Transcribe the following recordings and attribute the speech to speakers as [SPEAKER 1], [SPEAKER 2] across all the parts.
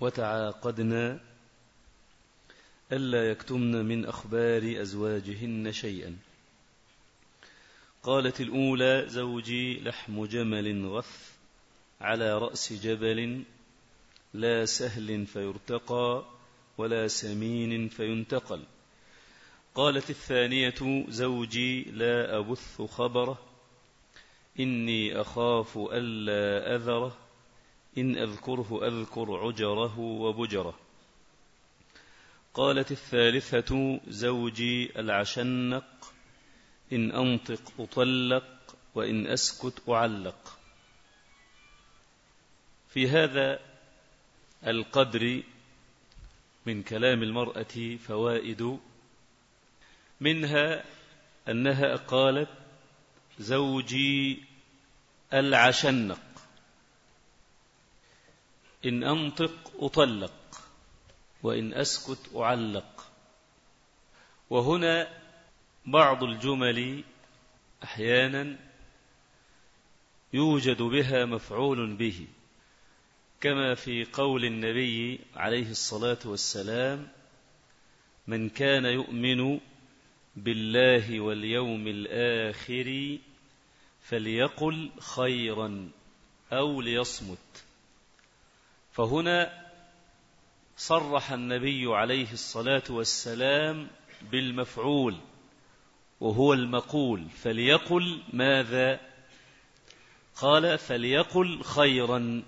[SPEAKER 1] وتعاقدنا ألا يكتمن من أخبار أزواجهن شيئا. قالت الأولى زوجي لحم جمل غث على رأس جبل لا سهل فيرتقى ولا سمين فينتقل. قالت الثانية زوجي لا أبث خبره إني أخاف ألا أذره. إن أذكره أذكر عجره وبجره. قالت الثالثة زوجي العشنق إن أنطق أطلق وإن أسكت أعلق. في هذا القدر من كلام المرأة فوائد منها أنها قالت زوجي العشنق. إن أنطق أطلق وإن أسكت أعلق. وهنا بعض الجمل أحيانا يوجد بها مفعول به كما في قول النبي عليه الصلاة والسلام من كان يؤمن بالله واليوم الآخر فليقل خيرا أو ليصمت. فهنا صرح النبي عليه الصلاة والسلام بالمفعول وهو المقول فليقل ماذا؟ قال فليقل خيرا.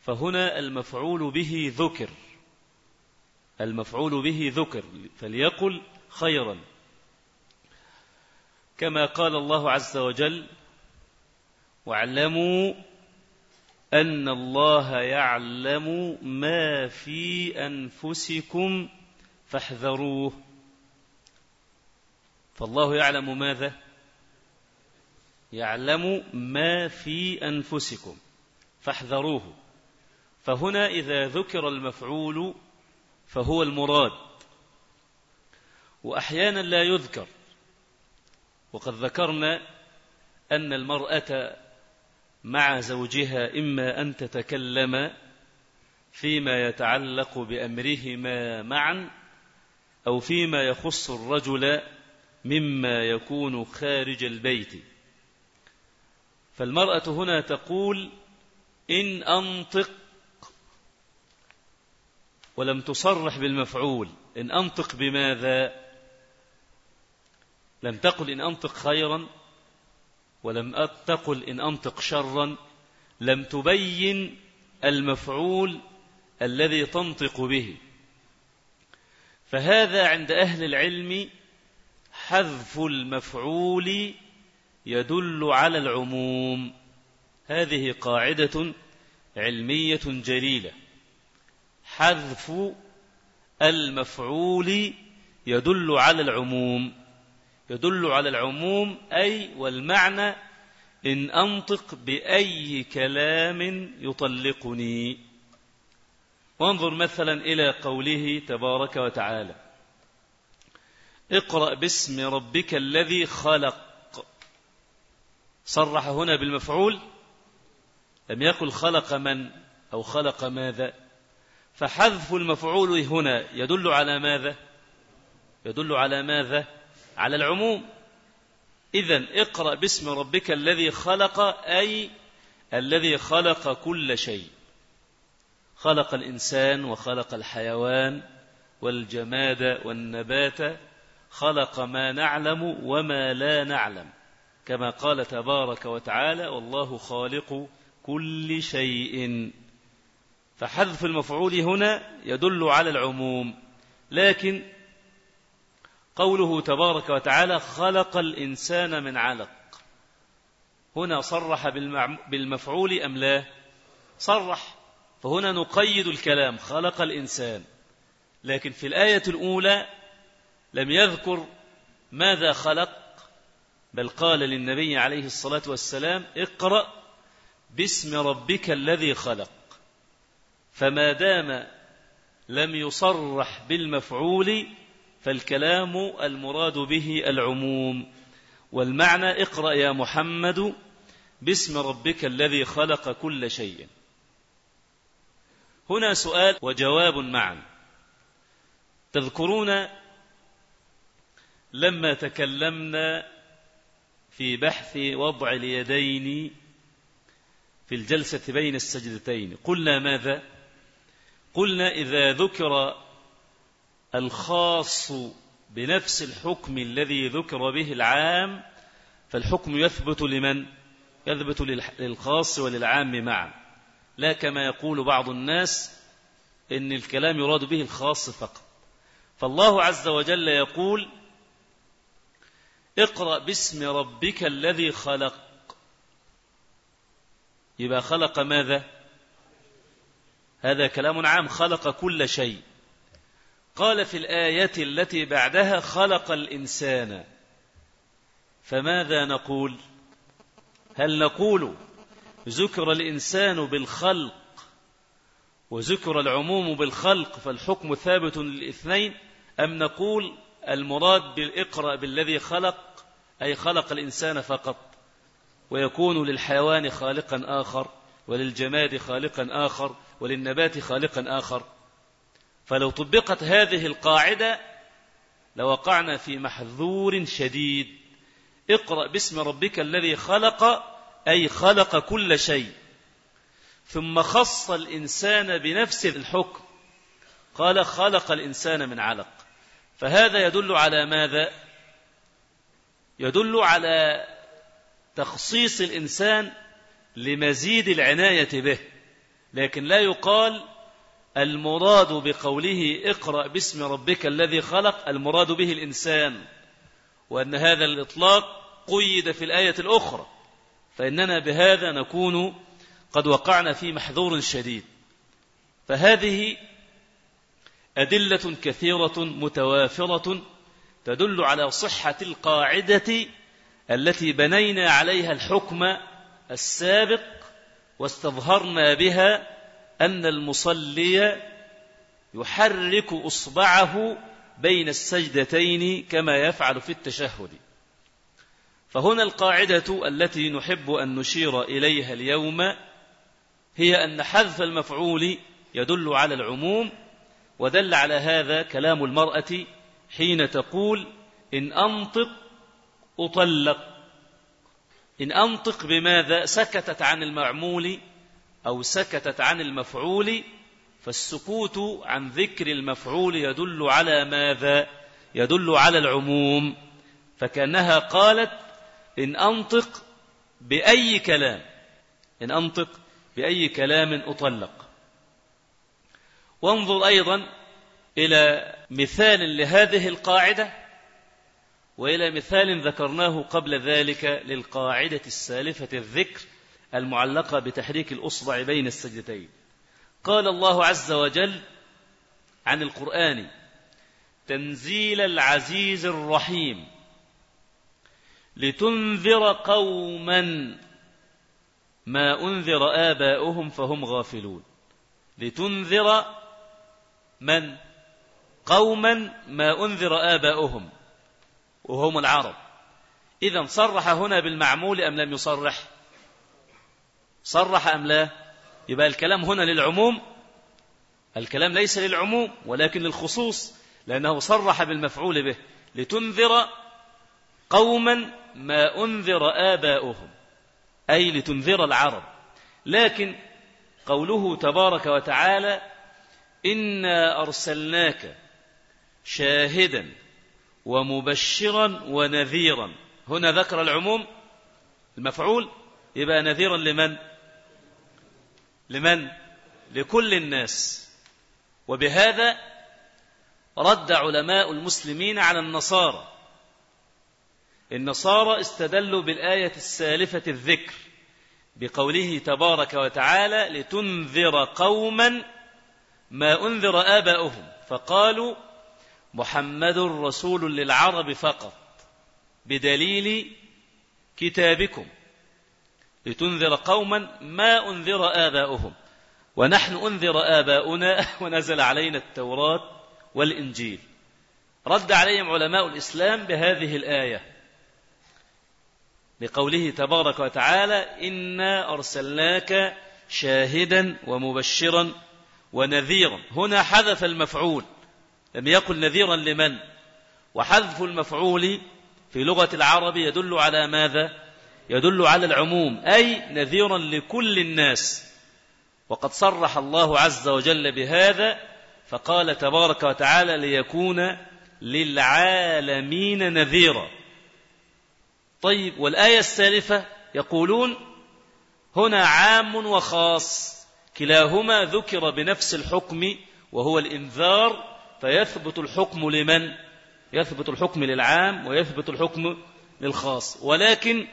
[SPEAKER 1] فهنا المفعول به ذكر المفعول به ذكر فليقل خيرا. كما قال الله عز وجل واعلموا أن الله يعلم ما في أنفسكم فاحذروه. فالله يعلم ماذا؟ يعلم ما في أنفسكم فاحذروه. فهنا إذا ذكر المفعول فهو المراد. وأحيانا لا يذكر. وقد ذكرنا أن المرأة مع زوجها إما أن تتكلم فيما يتعلق بأمرهما معا أو فيما يخص الرجل مما يكون خارج البيت. فالمرأة هنا تقول إن أنطق ولم تصرح بالمفعول. إن أنطق بماذا؟ لم تقل إن أنطق خيرا. ولم تقل إن أنطق شرا لم تبين المفعول الذي تنطق به. فهذا عند أهل العلم حذف المفعول يدل على العموم. هذه قاعدة علمية جليلة. حذف المفعول يدل على العموم. يدل على العموم أي والمعنى إن أنطق بأي كلام يطلقني. وانظر مثلا إلى قوله تبارك وتعالى اقرأ باسم ربك الذي خلق. صرح هنا بالمفعول لم يقل خلق من أو خلق ماذا. فحذف المفعول هنا يدل على ماذا؟ يدل على ماذا؟ على العموم. إذا اقرأ باسم ربك الذي خلق أي الذي خلق كل شيء. خلق الإنسان وخلق الحيوان والجماد والنبات خلق ما نعلم وما لا نعلم. كما قال تبارك وتعالى والله خالق كل شيء فحذف المفعول هنا يدل على العموم. لكن قوله تبارك وتعالى خلق الإنسان من علق. هنا صرح بالمفعول أم لا؟ صرح. فهنا نقيد الكلام خلق الإنسان. لكن في الآية الأولى لم يذكر ماذا خلق بل قال للنبي عليه الصلاة والسلام اقرأ باسم ربك الذي خلق. فما دام لم يصرح بالمفعول فالكلام المراد به العموم. والمعنى اقرأ يا محمد باسم ربك الذي خلق كل شيء. هنا سؤال وجواب معا. تذكرون لما تكلمنا في بحث وضع اليدين في الجلسة بين السجدتين قلنا ماذا؟ قلنا إذا ذكر الخاص بنفس الحكم الذي ذكر به العام فالحكم يثبت لمن؟ يثبت للخاص وللعام معا. لا كما يقول بعض الناس إن الكلام يراد به الخاص فقط. فالله عز وجل يقول اقرأ باسم ربك الذي خلق. يبقى خلق ماذا؟ هذا كلام عام خلق كل شيء. قال في الآية التي بعدها خلق الإنسان. فماذا نقول؟ هل نقول ذكر الإنسان بالخلق وذكر العموم بالخلق فالحكم ثابت للاثنين أم نقول المراد بالإقرأ بالذي خلق أي خلق الإنسان فقط ويكون للحيوان خالقا آخر وللجماد خالقا آخر وللنبات خالقا آخر؟ فلو طبقت هذه القاعدة لوقعنا في محذور شديد. اقرأ باسم ربك الذي خلق أي خلق كل شيء. ثم خص الإنسان بنفس الحكم. قال خلق الإنسان من علق. فهذا يدل على ماذا؟ يدل على تخصيص الإنسان لمزيد العناية به. لكن لا يقال المراد بقوله اقرأ باسم ربك الذي خلق المراد به الإنسان. وأن هذا الإطلاق قيد في الآية الأخرى. فإننا بهذا نكون قد وقعنا في محذور شديد. فهذه أدلة كثيرة متوافرة تدل على صحة القاعدة التي بنينا عليها الحكم السابق واستظهرنا بها أن المصلي يحرك أصبعه بين السجدتين كما يفعل في التشهد. فهنا القاعدة التي نحب أن نشير إليها اليوم هي أن حذف المفعول يدل على العموم ودل على هذا كلام المرأة حين تقول إن أنطق أطلق. إن أنطق بماذا؟ سكتت عن المعمول أو سكتت عن المفعول فالسكوت عن ذكر المفعول يدل على ماذا؟ يدل على العموم. فكأنها قالت إن أنطق بأي كلام إن أنطق بأي كلام أطلق. وانظر أيضا إلى مثال لهذه القاعدة وإلى مثال ذكرناه قبل ذلك للقاعدة السالفة الذكر المعلقة بتحريك الأصبع بين السجدتين. قال الله عز وجل عن القرآن تنزيل العزيز الرحيم لتنذر قوما ما أنذر آباؤهم فهم غافلون. لتنذر من؟ قوما ما أنذر آباؤهم وهم العرب. إذا صرح هنا بالمعمول أم لم يصرح؟ صرح أم لا؟ يبقى الكلام هنا للعموم. الكلام ليس للعموم ولكن للخصوص لأنه صرح بالمفعول به. لتنذر قوما ما أنذر آباؤهم أي لتنذر العرب. لكن قوله تبارك وتعالى إنا أرسلناك شاهدا ومبشرا ونذيرا. هنا ذكر العموم المفعول يبقى نذيرا لمن؟ لمن؟ لكل الناس. وبهذا رد علماء المسلمين على النصارى. النصارى استدلوا بالآية السالفة الذكر بقوله تبارك وتعالى لتنذر قوما ما أنذر آباؤهم. فقالوا محمد رسول للعرب فقط بدليل كتابكم. لتنذر قوما ما أنذر آباؤهم. ونحن أنذر آباؤنا ونزل علينا التوراة والإنجيل. رد عليهم علماء الإسلام بهذه الآية. بقوله تبارك وتعالى إنا أرسلناك شاهدا ومبشرا ونذيرا. هنا حذف المفعول. لم يقل نذيرا لمن؟ وحذف المفعول في لغة العرب يدل على ماذا؟ يدل على العموم أي نذيرا لكل الناس. وقد صرح الله عز وجل بهذا فقال تبارك وتعالى ليكون للعالمين نذيرا. طيب والآية السالفة يقولون هنا عام وخاص كلاهما ذكر بنفس الحكم وهو الإنذار فيثبت الحكم لمن؟ يثبت الحكم للعام ويثبت الحكم للخاص. ولكن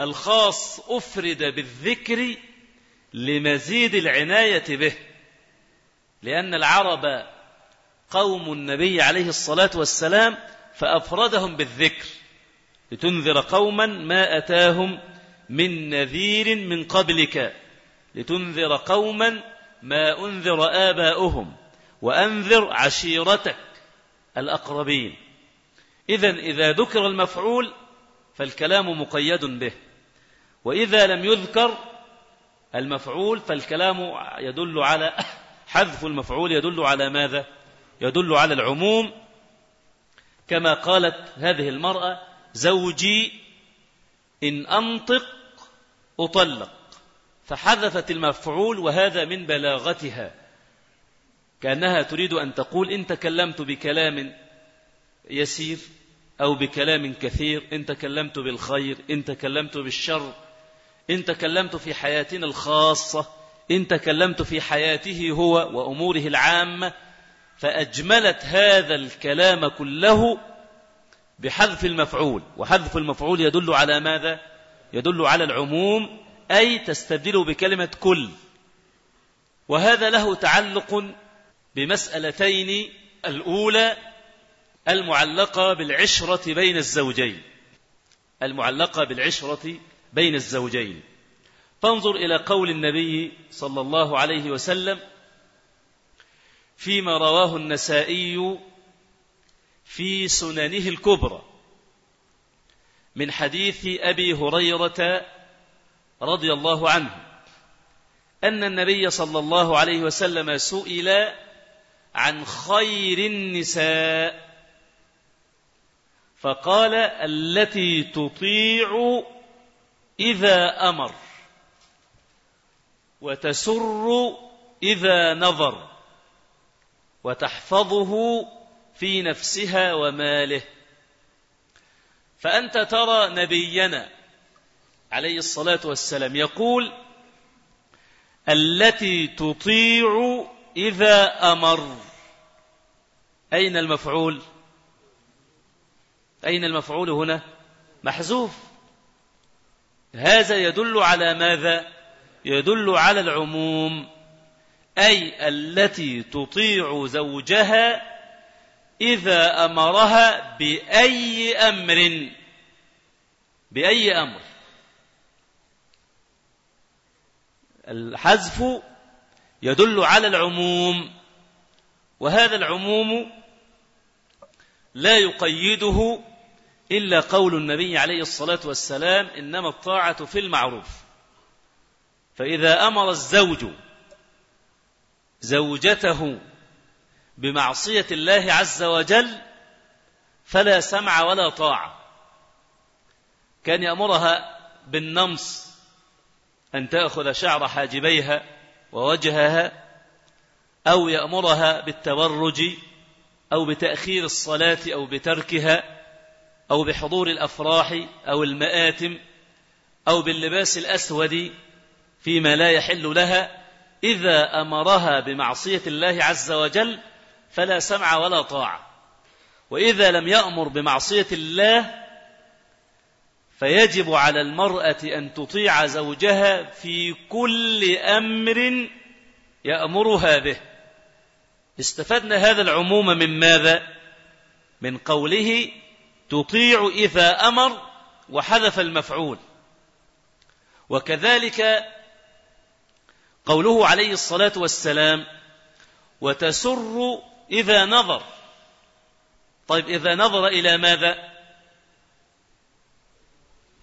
[SPEAKER 1] الخاص أفرد بالذكر لمزيد العناية به لأن العرب قوم النبي عليه الصلاة والسلام فأفردهم بالذكر لتنذر قوما ما أتاهم من نذير من قبلك لتنذر قوما ما أنذر آباؤهم وأنذر عشيرتك الأقربين. إذا إذا ذكر المفعول فالكلام مقيد به. وإذا لم يذكر المفعول فالكلام يدل على حذف المفعول يدل على ماذا؟ يدل على العموم. كما قالت هذه المرأة زوجي إن أنطق أطلق. فحذفت المفعول وهذا من بلاغتها. كأنها تريد أن تقول إن تكلمت بكلام يسير أو بكلام كثير إن تكلمت بالخير إن تكلمت بالشر. إن تكلمت في حياتنا الخاصة إن تكلمت في حياته هو وأموره العامة فأجملت هذا الكلام كله بحذف المفعول. وحذف المفعول يدل على ماذا؟ يدل على العموم أي تستبدله بكلمة كل. وهذا له تعلق بمسألتين الأولى المعلقة بالعشرة بين الزوجين. المعلقة بالعشرة بين الزوجين. فانظر إلى قول النبي صلى الله عليه وسلم فيما رواه النسائي في سننه الكبرى من حديث أبي هريرة رضي الله عنه أن النبي صلى الله عليه وسلم سئل عن خير النساء فقال التي تطيع إذا أمر وتسر إذا نظر وتحفظه في نفسها وماله. فأنت ترى نبينا عليه الصلاة والسلام يقول التي تطيع إذا أمر. أين المفعول؟ أين المفعول هنا؟ محذوف. هذا يدل على ماذا؟ يدل على العموم أي التي تطيع زوجها إذا أمرها بأي أمر بأي أمر. الحذف يدل على العموم وهذا العموم لا يقيده إلا قول النبي عليه الصلاة والسلام إنما الطاعة في المعروف. فإذا أمر الزوج زوجته بمعصية الله عز وجل فلا سمع ولا طاعة. كان يأمرها بالنمص أن تأخذ شعر حاجبيها ووجهها أو يأمرها بالتبرج أو بتأخير الصلاة أو بتركها. أو بحضور الأفراح أو المآتم أو باللباس الأسود فيما لا يحل لها إذا أمرها بمعصية الله عز وجل فلا سمع ولا طاعة. وإذا لم يأمر بمعصية الله فيجب على المرأة أن تطيع زوجها في كل أمر يأمرها به. استفدنا هذا العموم من ماذا؟ من قوله تطيع إذا أمر وحذف المفعول. وكذلك قوله عليه الصلاة والسلام وتسر إذا نظر. طيب إذا نظر إلى ماذا؟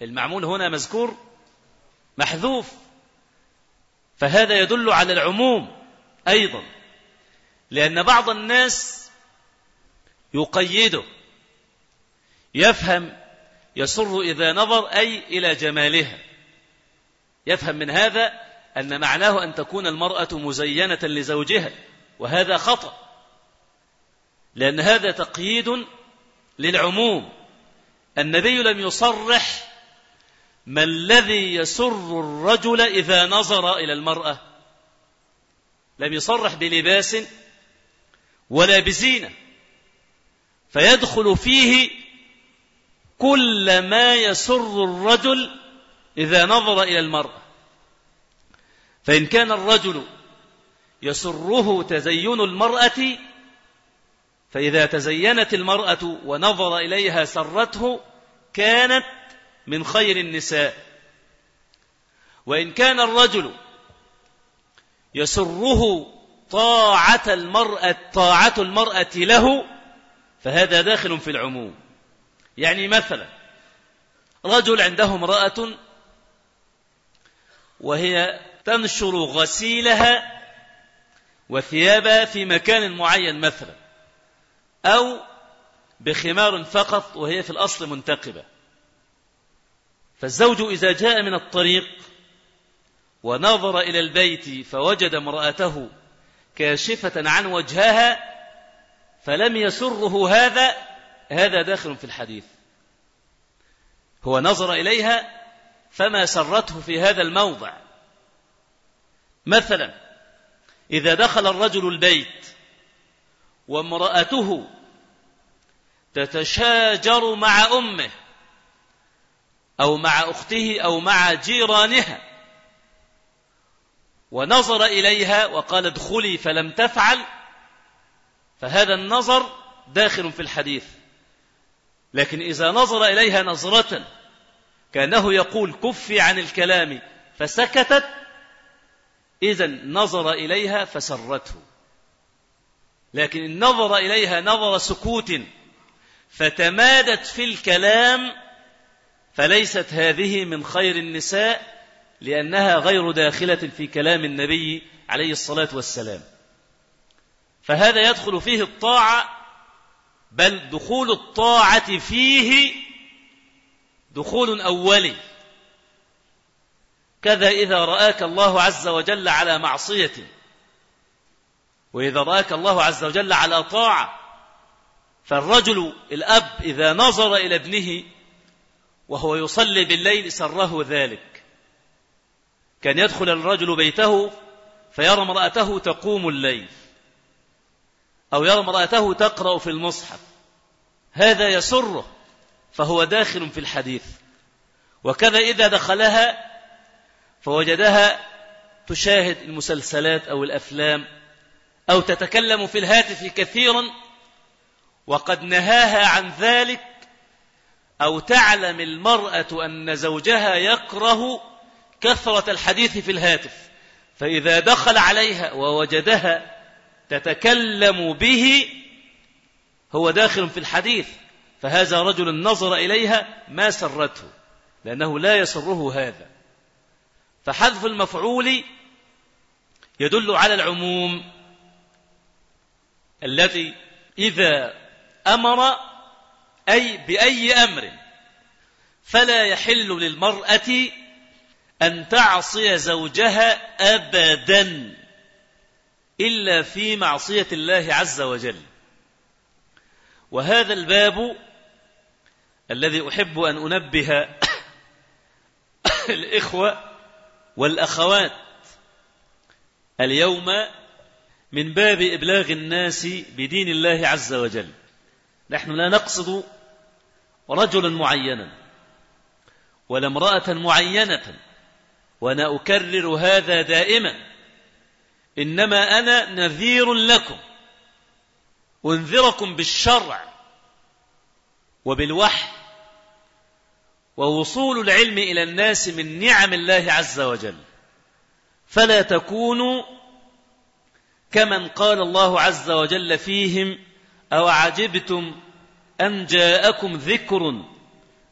[SPEAKER 1] المعمول هنا مذكور محذوف. فهذا يدل على العموم أيضا لأن بعض الناس يقيده يفهم يسر إذا نظر أي إلى جمالها. يفهم من هذا أن معناه أن تكون المرأة مزينة لزوجها وهذا خطأ. لأن هذا تقييد للعموم. النبي لم يصرح ما الذي يسر الرجل إذا نظر إلى المرأة. لم يصرح بلباس ولا بزينة. فيدخل فيه كل ما يسر الرجل إذا نظر إلى المرأة فإن كان الرجل يسره تزين المرأة فإذا تزينت المرأة ونظر إليها سرته كانت من خير النساء. وإن كان الرجل يسره طاعة المرأة طاعة المرأة له فهذا داخل في العموم. يعني مثلا رجل عنده امرأة وهي تنشر غسيلها وثيابها في مكان معين مثلا أو بخمار فقط وهي في الأصل منتقبة. فالزوج إذا جاء من الطريق ونظر إلى البيت فوجد امرأته كاشفة عن وجهها فلم يسره هذا هذا داخل في الحديث. هو نظر إليها فما سرته في هذا الموضع. مثلا إذا دخل الرجل البيت وامرأته تتشاجر مع أمه أو مع أخته أو مع جيرانها ونظر إليها وقال ادخلي فلم تفعل فهذا النظر داخل في الحديث. لكن إذا نظر إليها نظرة كأنه يقول كفي عن الكلام فسكتت إذا نظر إليها فسرته. لكن إن نظر إليها نظر سكوت فتمادت في الكلام فليست هذه من خير النساء لأنها غير داخلة في كلام النبي عليه الصلاة والسلام. فهذا يدخل فيه الطاعة بل دخول الطاعة فيه دخول أولي. كذا إذا رآك الله عز وجل على معصية. وإذا رآك الله عز وجل على طاعة. فالرجل الأب إذا نظر إلى ابنه وهو يصلي بالليل سره ذلك. كان يدخل الرجل بيته فيرى امرأته تقوم الليل. أو يرى امرأته تقرأ في المصحف. هذا يسره فهو داخل في الحديث. وكذا إذا دخلها فوجدها تشاهد المسلسلات أو الأفلام أو تتكلم في الهاتف كثيرا وقد نهاها عن ذلك أو تعلم المرأة أن زوجها يكره كثرة الحديث في الهاتف. فإذا دخل عليها ووجدها تتكلم به هو داخل في الحديث فهذا رجل نظر إليها ما سرته لأنه لا يسره هذا. فحذف المفعول يدل على العموم الذي إذا أمر أي بأي أمر فلا يحل للمرأة أن تعصي زوجها أبدا. إلا في معصية الله عز وجل. وهذا الباب الذي أحب أن أنبه الإخوة والأخوات اليوم من باب إبلاغ الناس بدين الله عز وجل. نحن لا نقصد رجلا معينا ولا امرأة معينة وأنا أكرر هذا دائما. إنما أنا نذير لكم أنذركم بالشرع وبالوحي ووصول العلم إلى الناس من نعم الله عز وجل. فلا تكونوا كمن قال الله عز وجل فيهم أو عجبتم أن جاءكم ذكر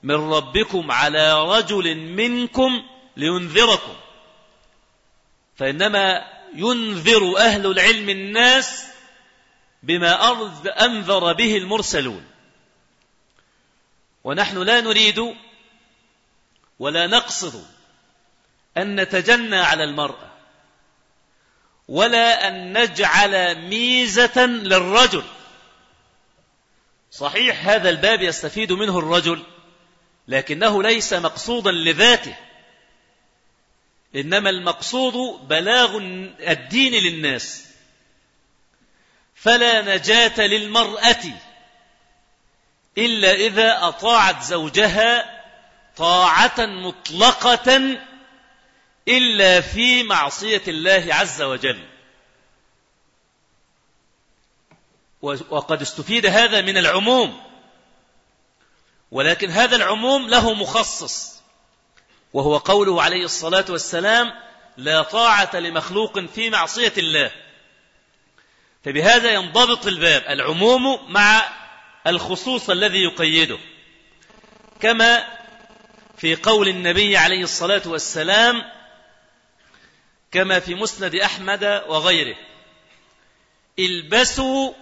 [SPEAKER 1] من ربكم على رجل منكم لينذركم. فإنما ينذر أهل العلم الناس بما أنذر به المرسلون. ونحن لا نريد ولا نقصد أن نتجنى على المرأة ولا أن نجعل ميزة للرجل. صحيح هذا الباب يستفيد منه الرجل لكنه ليس مقصودا لذاته. إنما المقصود بلاغ الدين للناس. فلا نجاة للمرأة إلا إذا أطاعت زوجها طاعة مطلقة إلا في معصية الله عز وجل. وقد استفيد هذا من العموم. ولكن هذا العموم له مخصص. وهو قوله عليه الصلاة والسلام لا طاعة لمخلوق في معصية الله. فبهذا ينضبط الباب العموم مع الخصوص الذي يقيده. كما في قول النبي عليه الصلاة والسلام كما في مسند أحمد وغيره البسوا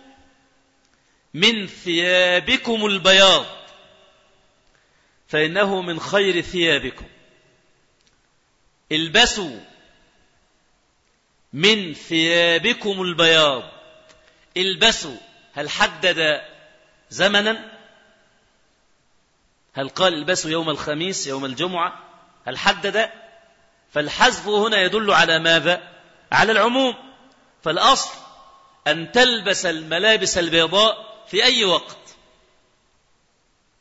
[SPEAKER 1] من ثيابكم البياض فإنه من خير ثيابكم. البسوا من ثيابكم البياض. البسوا. هل حدد زمنا؟ هل قال البسوا يوم الخميس يوم الجمعة؟ هل حدد؟ فالحذف هنا يدل على ماذا؟ على العموم. فالأصل أن تلبس الملابس البيضاء في أي وقت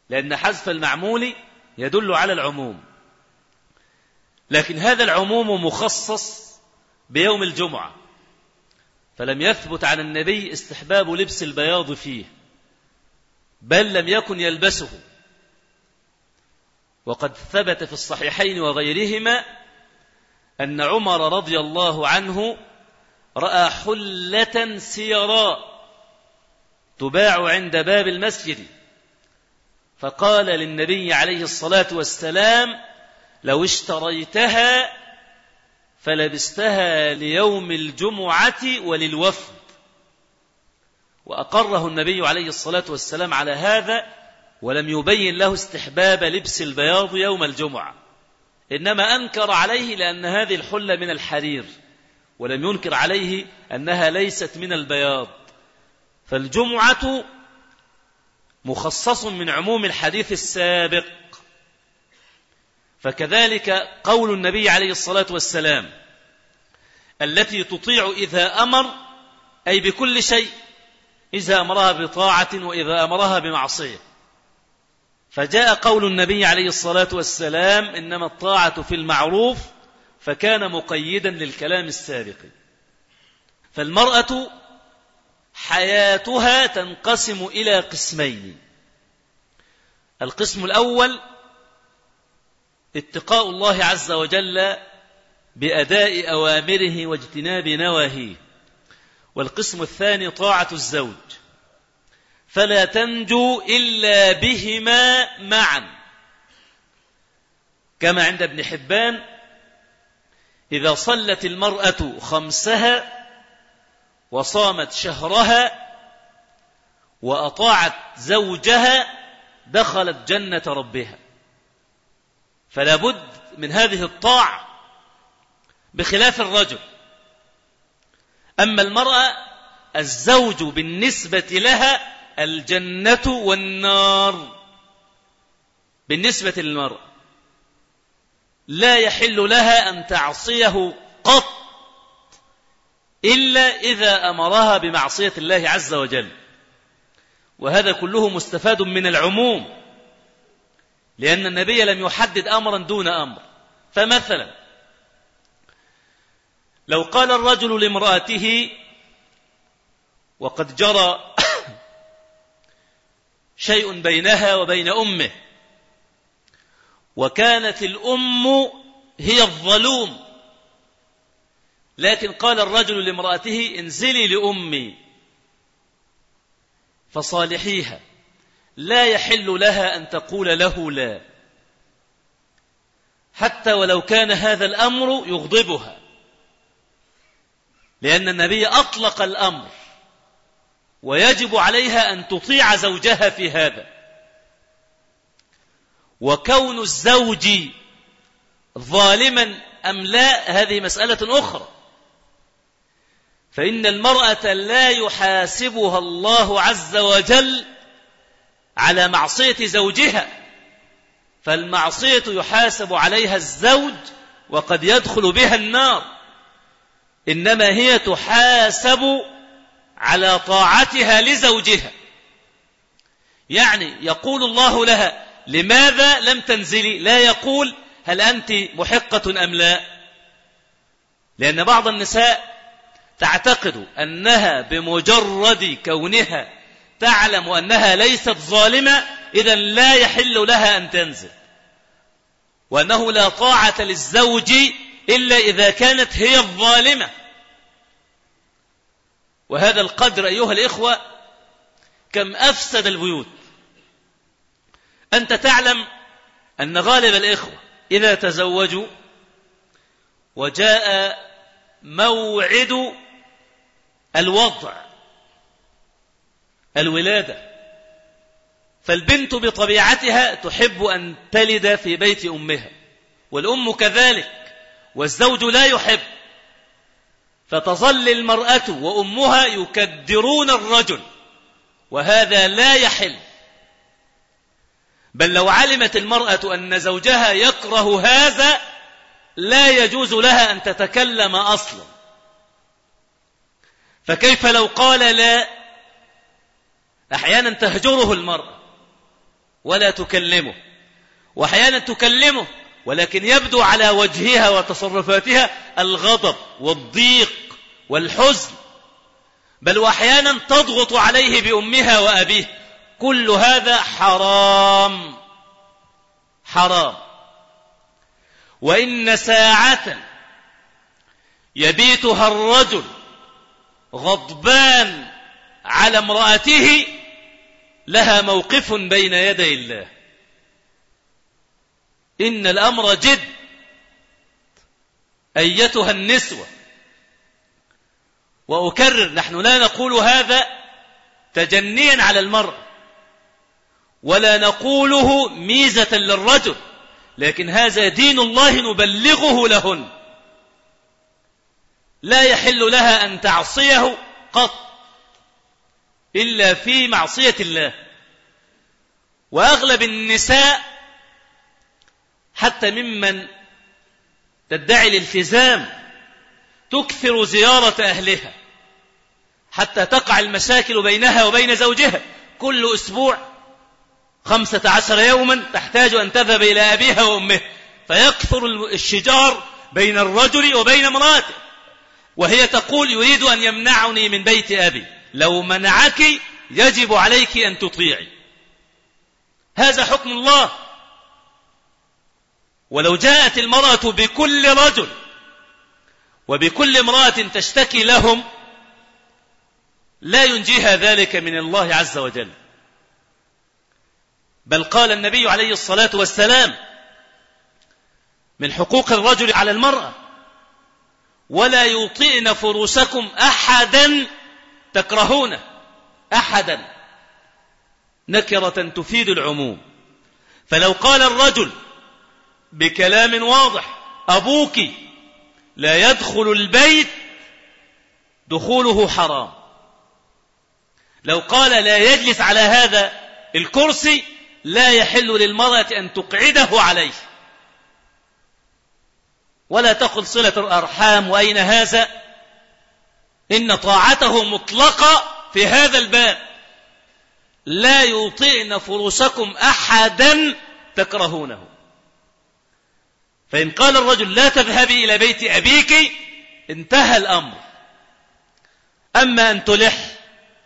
[SPEAKER 1] لأن حذف المعمول يدل على العموم. لكن هذا العموم مخصص بيوم الجمعة. فلم يثبت عن النبي استحباب لبس البياض فيه بل لم يكن يلبسه. وقد ثبت في الصحيحين وغيرهما أن عمر رضي الله عنه رأى حلة سيراء تباع عند باب المسجد فقال للنبي عليه الصلاة والسلام لو اشتريتها فلبستها ليوم الجمعة وللوفد. وأقره النبي عليه الصلاة والسلام على هذا ولم يبين له استحباب لبس البياض يوم الجمعة. إنما أنكر عليه لأن هذه الحلة من الحرير ولم ينكر عليه أنها ليست من البياض. فالجمعة مخصص من عموم الحديث السابق. فكذلك قول النبي عليه الصلاة والسلام التي تطيع إذا أمر أي بكل شيء إذا أمرها بطاعة وإذا أمرها بمعصية. فجاء قول النبي عليه الصلاة والسلام إنما الطاعة في المعروف فكان مقيدا للكلام السابق. فالمرأة حياتها تنقسم إلى قسمين. القسم الأول اتقاء الله عز وجل بأداء أوامره واجتناب نواهيه. والقسم الثاني طاعة الزوج. فلا تنجو إلا بهما معا. كما عند ابن حبان إذا صلت المرأة خمسها وصامت شهرها وأطاعت زوجها دخلت جنة ربها. فلا بد من هذه الطاعة بخلاف الرجل. أما المرأة الزوج بالنسبة لها الجنة والنار. بالنسبة للمرأة. لا يحل لها أن تعصيه قط إلا إذا أمرها بمعصية الله عز وجل. وهذا كله مستفاد من العموم. لأن النبي لم يحدد أمرا دون أمر. فمثلا لو قال الرجل لامرأته وقد جرى شيء بينها وبين أمه وكانت الأم هي الظلوم لكن قال الرجل لامرأته انزلي لأمي فصالحيها. لا يحل لها أن تقول له لا. حتى ولو كان هذا الأمر يغضبها. لأن النبي أطلق الأمر ويجب عليها أن تطيع زوجها في هذا. وكون الزوج ظالما أم لا هذه مسألة أخرى. فإن المرأة لا يحاسبها الله عز وجل على معصية زوجها. فالمعصية يحاسب عليها الزوج وقد يدخل بها النار. إنما هي تحاسب على طاعتها لزوجها. يعني يقول الله لها لماذا لم تنزلي؟ لا يقول هل أنت محقة أم لا؟ لأن بعض النساء تعتقد أنها بمجرد كونها تعلم أنها ليست ظالمة إذا لا يحل لها أن تنزل. وأنه لا طاعة للزوج إلا إذا كانت هي الظالمة. وهذا القدر أيها الإخوة كم أفسد البيوت. أنت تعلم أن غالب الإخوة إذا تزوجوا وجاء موعد الوضع. الولادة. فالبنت بطبيعتها تحب أن تلد في بيت أمها والأم كذلك والزوج لا يحب. فتظل المرأة وأمها يكدرون الرجل وهذا لا يحل. بل لو علمت المرأة أن زوجها يكره هذا لا يجوز لها أن تتكلم أصلا. فكيف لو قال لا أحيانا تهجره المرأة ولا تكلمه وأحيانا تكلمه ولكن يبدو على وجهها وتصرفاتها الغضب والضيق والحزن بل وأحيانا تضغط عليه بأمها وأبيه كل هذا حرام حرام. وإن ساعة يبيتها الرجل غضبان على امرأته لها موقف بين يدي الله. إن الأمر جد. أيتها النسوة. وأكرر نحن لا نقول هذا تجنيا على المرأة ولا نقوله ميزة للرجل. لكن هذا دين الله نبلغه لهن. لا يحل لها أن تعصيه قط. إلا في معصية الله. وأغلب النساء حتى ممن تدعي الالتزام تكثر زيارة أهلها حتى تقع المشاكل بينها وبين زوجها. كل أسبوع خمسة عشر يوما تحتاج أن تذهب إلى أبيها وأمها فيكثر الشجار بين الرجل وبين امرأته. وهي تقول يريد أن يمنعني من بيت أبي. لو منعك يجب عليك أن تطيعي هذا حكم الله. ولو جاءت المرأة بكل رجل وبكل امرأة تشتكي لهم لا ينجيها ذلك من الله عز وجل. بل قال النبي عليه الصلاة والسلام من حقوق الرجل على المرأة ولا يطئن فروسكم أحدا تكرهونه أحدا نكرة تفيد العموم. فلو قال الرجل بكلام واضح أبوك لا يدخل البيت دخوله حرام. لو قال لا يجلس على هذا الكرسي لا يحل للمرأة أن تقعده عليه. ولا تقل صلة الأرحام وأين هذا؟ إن طاعته مطلقة في هذا الباب. لا يطيعن فرسكم أحدا تكرهونه. فإن قال الرجل لا تذهبي إلى بيت أبيك انتهى الأمر. أما أن تلح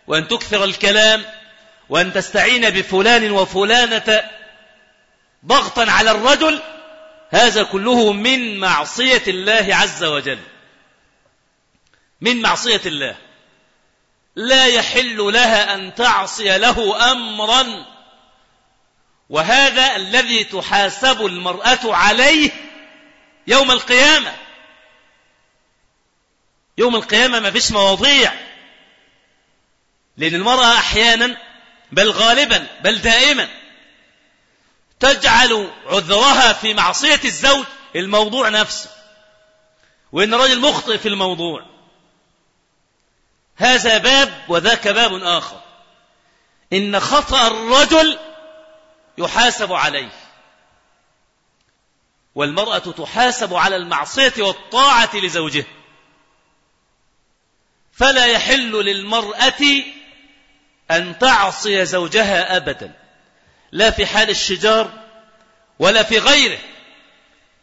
[SPEAKER 1] وأن تكثر الكلام وأن تستعين بفلان وفلانة ضغطا على الرجل هذا كله من معصية الله عز وجل. من معصية الله. لا يحل لها أن تعصي له أمرا. وهذا الذي تحاسب المرأة عليه يوم القيامة. يوم القيامة ما فيش مواضيع. لأن المرأة أحيانا بل غالبا بل دائما تجعل عذرها في معصية الزوج الموضوع نفسه. وإن الرجل مخطئ في الموضوع. هذا باب وذاك باب آخر. إن خطأ الرجل يحاسب عليه. والمرأة تحاسب على المعصية والطاعة لزوجها. فلا يحل للمرأة أن تعصي زوجها أبدا. لا في حال الشجار ولا في غيره.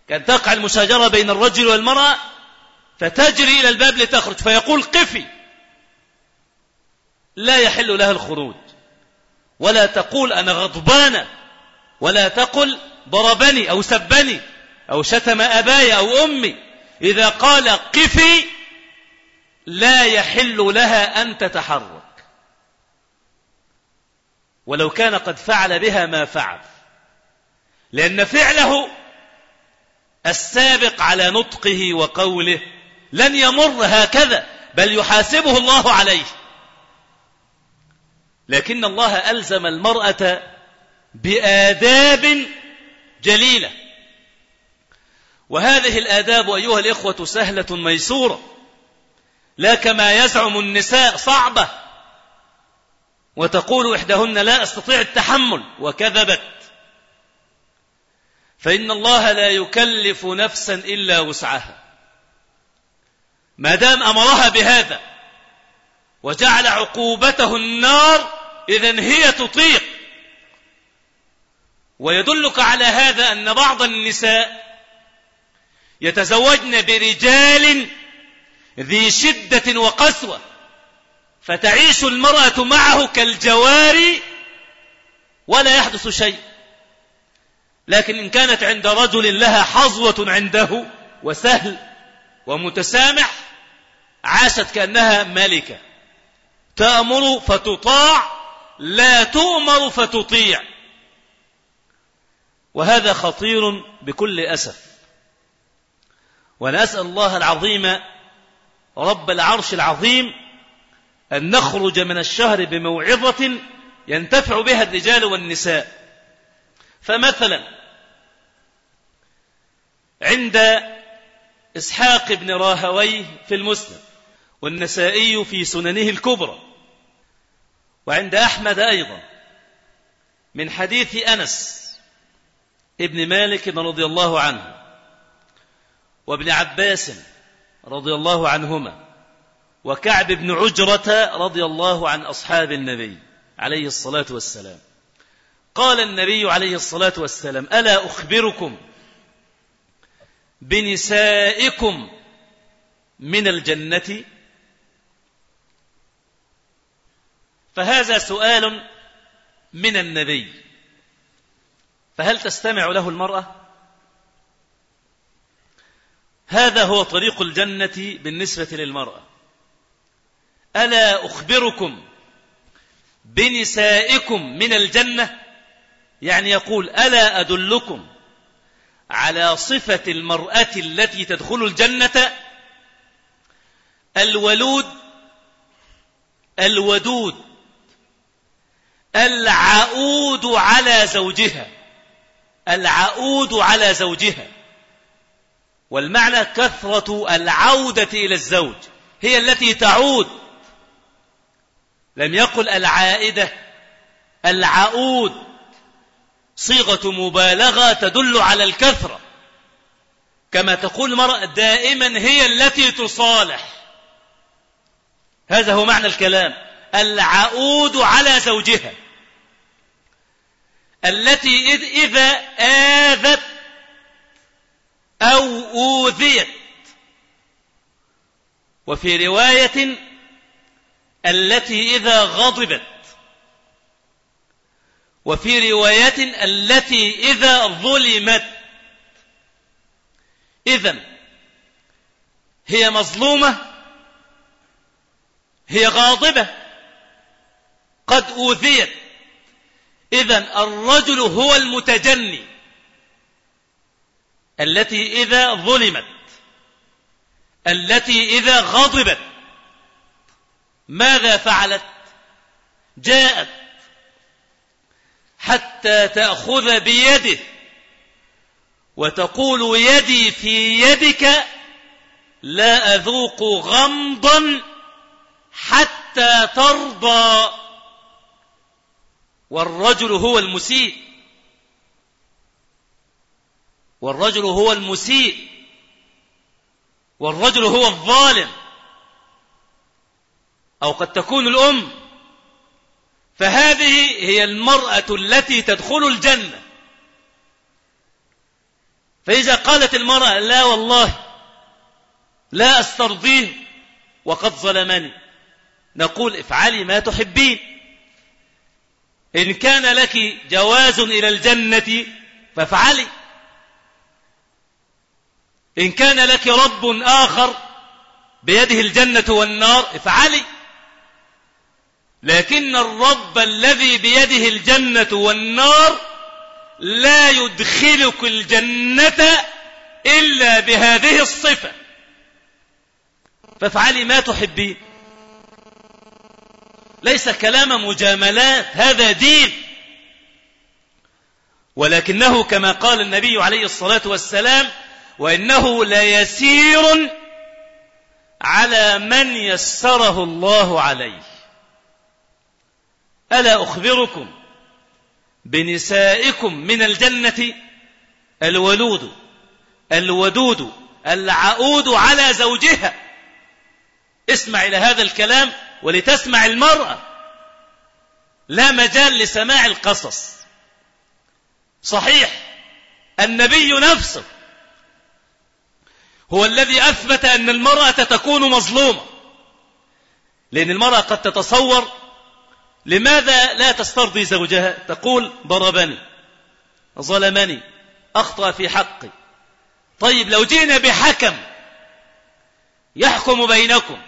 [SPEAKER 1] كان تقع المشاجرة بين الرجل والمرأة فتجري إلى الباب لتخرج. فيقول قفي. لا يحل لها الخروج. ولا تقول أنا غضبانة. ولا تقل ضربني أو سبني أو شتم أباي أو أمي. إذا قال قفي لا يحل لها أن تتحرك. ولو كان قد فعل بها ما فعل. لأن فعله السابق على نطقه وقوله لن يمر هكذا بل يحاسبه الله عليه. لكن الله ألزم المرأة بآداب جليلة. وهذه الآداب أيها الإخوة سهلة ميسورة لا كما يزعم النساء صعبة وتقول إحداهن لا أستطيع التحمل وكذبت. فإن الله لا يكلف نفسا إلا وسعها. ما دام أمرها بهذا وجعل عقوبته النار إذا هي تطيق. ويدلك على هذا أن بعض النساء يتزوجن برجال ذي شدة وقسوة فتعيش المرأة معه كالجواري ولا يحدث شيء. لكن إن كانت عند رجل لها حظوة عنده وسهل ومتسامح عاشت كأنها ملكة تأمر فتطاع لا تؤمر فتطيع. وهذا خطير بكل أسف. ونسأل الله العظيم رب العرش العظيم أن نخرج من الشهر بموعظة ينتفع بها الرجال والنساء. فمثلا عند إسحاق بن راهويه في المسلم والنسائي في سننه الكبرى. وعند أحمد أيضا من حديث أنس ابن مالك رضي الله عنه وابن عباس رضي الله عنهما وكعب بن عجرة رضي الله عن أصحاب النبي عليه الصلاة والسلام. قال النبي عليه الصلاة والسلام ألا أخبركم بنسائكم من الجنة فهذا سؤال من النبي. فهل تستمع له المرأة؟ هذا هو طريق الجنة بالنسبة للمرأة. ألا أخبركم بنسائكم من الجنة؟ يعني يقول ألا أدلكم على صفة المرأة التي تدخل الجنة؟ الولود الودود العؤود على زوجها. العؤود على زوجها. والمعنى كثرة العودة إلى الزوج هي التي تعود. لم يقل العائدة. العؤود صيغة مبالغة تدل على الكثرة. كما تقول المرأة دائما هي التي تصالح. هذا هو معنى الكلام. العؤود على زوجها. التي إذا آذت أو أوذيت. وفي رواية التي إذا غضبت. وفي رواية التي إذا ظلمت. إذا هي مظلومة هي غاضبة قد أوذيت. إذا الرجل هو المتجني التي إذا ظلمت التي إذا غضبت. ماذا فعلت؟ جاءت حتى تأخذ بيده وتقول يدي في يدك لا أذوق غمضا حتى ترضى. والرجل هو المسيء. والرجل هو المسيء. والرجل هو الظالم. أو قد تكون الأم. فهذه هي المرأة التي تدخل الجنة. فإذا قالت المرأة لا والله لا أسترضيه وقد ظلمني. نقول افعلي ما تحبين. إن كان لك جواز إلى الجنة فافعلي إن كان لك رب آخر بيده الجنة والنار افعلي لكن الرب الذي بيده الجنة والنار لا يدخلك الجنة إلا بهذه الصفة. فافعلي ما تحبين. ليس كلام مجاملات هذا دين. ولكنه كما قال النبي عليه الصلاة والسلام وإنه ليسير على من يسره الله عليه. ألا أخبركم بنسائكم من الجنة الولود الودود العؤود على زوجها؟ اسمع إلى هذا الكلام ولتسمع المرأة. لا مجال لسماع القصص. صحيح النبي نفسه هو الذي أثبت أن المرأة تكون مظلومة. لأن المرأة قد تتصور لماذا لا تسترضي زوجها؟ تقول ضربني ظلمني أخطأ في حقي. طيب لو جئنا بحكم يحكم بينكم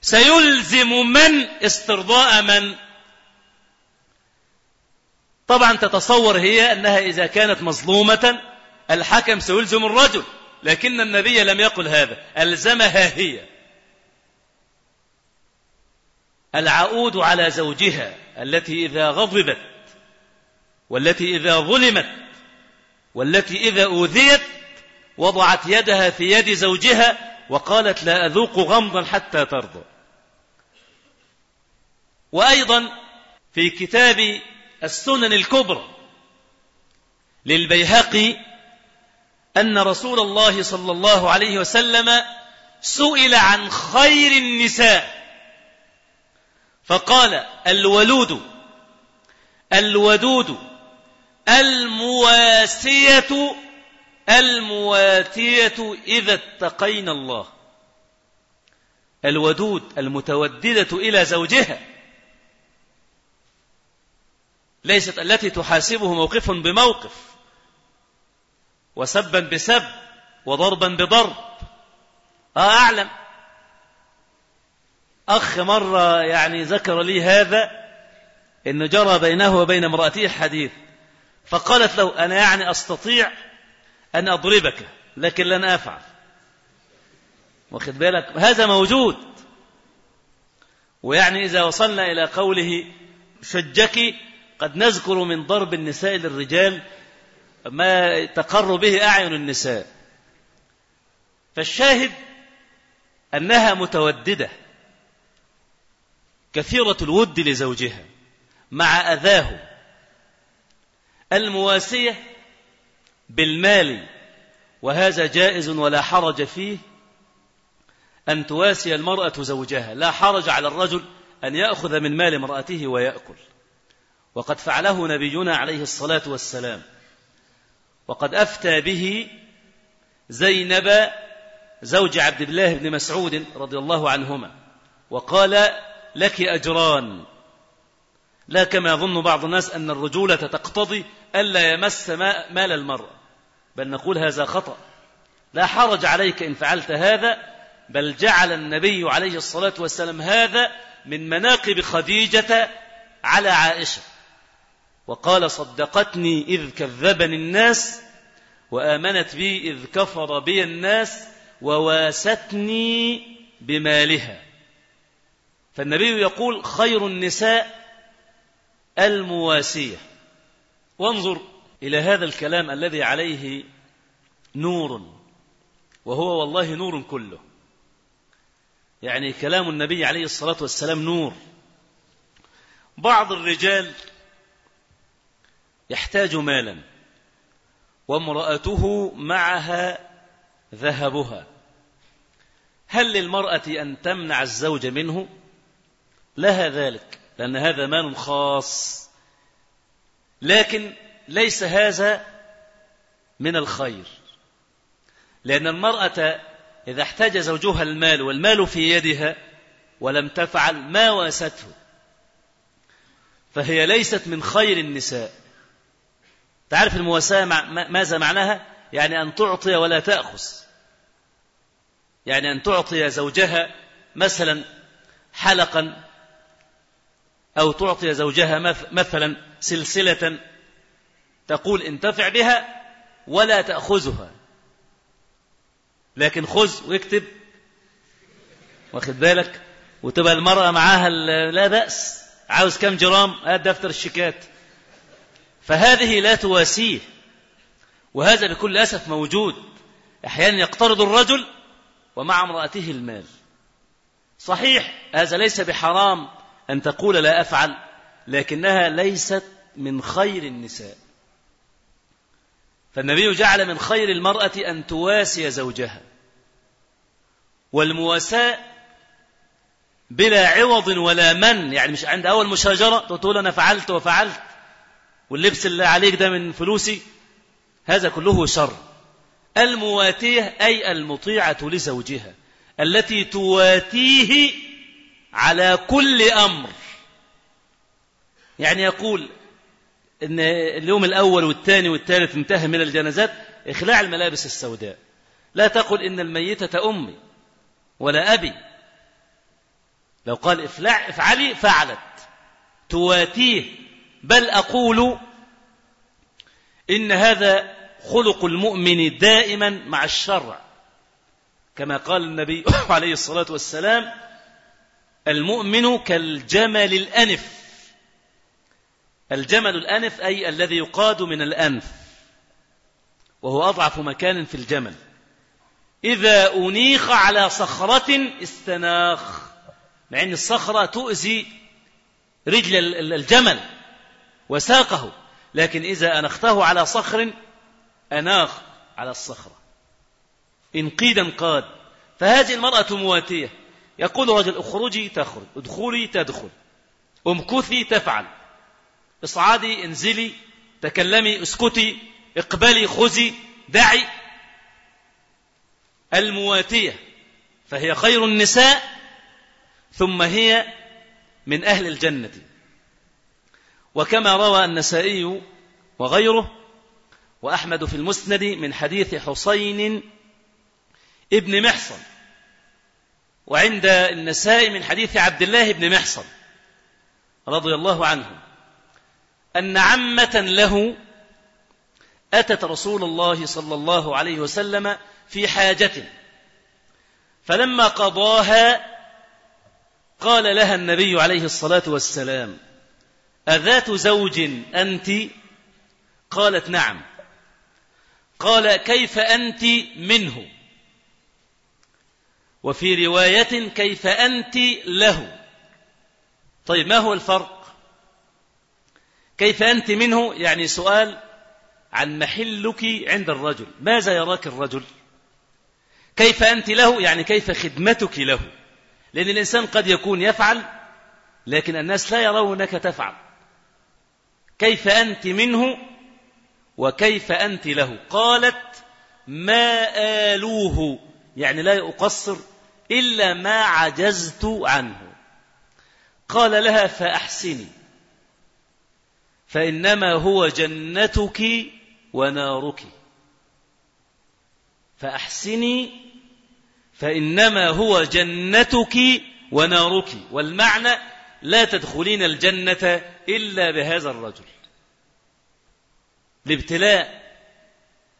[SPEAKER 1] سيلزم من؟ استرضاء من؟ طبعا تتصور هي أنها إذا كانت مظلومة الحكم سيلزم الرجل لكن النبي لم يقل هذا ألزمها هي. العؤود على زوجها التي إذا غضبت والتي إذا ظلمت والتي إذا أوذيت وضعت يدها في يد زوجها وقالت لا أذوق غمضا حتى ترضى. وأيضا في كتاب السنن الكبرى للبيهقي أن رسول الله صلى الله عليه وسلم سئل عن خير النساء. فقال الولود الودود المواسية المواتية إذا اتقين الله. الودود المتوددة إلى زوجها. ليست التي تحاسبه موقف بموقف. وسبا بسب وضربا بضرب. آه أعلم. أخ مرة يعني ذكر لي هذا إنه جرى بينه وبين امرأته حديث. فقالت له أنا يعني أستطيع أن أضربك لكن لن أفعل. واخد بالك؟ هذا موجود. ويعني إذا وصلنا إلى قوله شجك قد نذكر من ضرب النساء للرجال ما تقر به أعين النساء. فالشاهد أنها متوددة كثيرة الود لزوجها مع أذاه. المواسية بالمال وهذا جائز ولا حرج فيه أن تواسي المرأة زوجها. لا حرج على الرجل أن يأخذ من مال امرأته ويأكل. وقد فعله نبينا عليه الصلاة والسلام. وقد أفتى به زينب زوج عبد الله بن مسعود رضي الله عنهما وقال لك أجران. لا كما يظن بعض الناس أن الرجولة تقتضي ألا يمس مال المرأة. بل نقول هذا خطأ. لا حرج عليك إن فعلت هذا بل جعل النبي عليه الصلاة والسلام هذا من مناقب خديجة على عائشة. وقال صدقتني إذ كذبني الناس وآمنت بي إذ كفر بي الناس وواستني بمالها. فالنبي يقول خير النساء المواسية. وانظر إلى هذا الكلام الذي عليه نور وهو والله نور كله. يعني كلام النبي عليه الصلاة والسلام نور. بعض الرجال يحتاج مالا وامرأته معها ذهبها. هل للمرأة أن تمنع الزوج منه؟ لها ذلك لأن هذا مال خاص. لكن ليس هذا من الخير. لأن المرأة إذا احتاج زوجها المال والمال في يدها ولم تفعل ما وأسته فهي ليست من خير النساء. تعرف المواساة ماذا معناها؟ يعني أن تعطي ولا تأخذ. يعني أن تعطي زوجها مثلا حلقا أو تعطي زوجها مثلا سلسلة تقول انتفع بها ولا تأخذها. لكن خذ واكتب. واخد بالك؟ وتبقى المرأة معاها لا بأس. عاوز كم جرام؟ هات دفتر الشيكات. فهذه لا تواسيه. وهذا بكل أسف موجود. أحيانا يقترض الرجل ومع امرأته المال. صحيح هذا ليس بحرام أن تقول لا أفعل لكنها ليست من خير النساء. فالنبي جعل من خير المرأة أن تواسي زوجها. والمواساة بلا عوض ولا من يعني مش عند أول مشاجرة تقول أنا فعلت وفعلت واللبس اللي عليك ده من فلوسي هذا كله شر. المواتية أي المطيعة لزوجها التي تواتيه على كل أمر. يعني يقول إن اليوم الأول والثاني والثالث انتهى من الجنازات إخلاع الملابس السوداء. لا تقل إن الميتة أمي ولا أبي. لو قال افلع افعلي فعلت. تواتيه. بل أقول إن هذا خلق المؤمن دائما مع الشرع. كما قال النبي عليه الصلاة والسلام المؤمن كالجمل الأنف. الجمل الأنف أي الذي يقاد من الأنف وهو أضعف مكان في الجمل. إذا أنيخ على صخرة استناخ مع أن الصخرة تؤذي رجل الجمل وساقه لكن إذا أنخته على صخر أناخ على الصخرة. إن قيد انقاد فهذه المرأة مواتية. يقول رجل اخرجي تخرج ادخلي تدخل. امكثي تفعل. اصعدي انزلي تكلمي اسكتي اقبلي خذي دعي. المواتية فهي خير النساء ثم هي من أهل الجنة. وكما روى النسائي وغيره وأحمد في المسند من حديث حسين ابن محصن. وعند النساء من حديث عبد الله بن محصن رضي الله عنه. أن عمة له أتت رسول الله صلى الله عليه وسلم في حاجة. فلما قضاها قال لها النبي عليه الصلاة والسلام أذات زوج أنت؟ قالت نعم. قال كيف أنت منه؟ وفي رواية كيف أنت له؟ طيب ما هو الفرق؟ كيف أنت منه؟ يعني سؤال عن محلك عند الرجل. ماذا يراك الرجل؟ كيف أنت له؟ يعني كيف خدمتك له؟ لأن الإنسان قد يكون يفعل لكن الناس لا يرونك تفعل. كيف أنت منه وكيف أنت له؟ قالت ما آلوه. يعني لا أقصر إلا ما عجزت عنه. قال لها فأحسني. فإنما هو جنتك ونارك. فأحسني فإنما هو جنتك ونارك. والمعنى لا تدخلين الجنة إلا بهذا الرجل. الابتلاء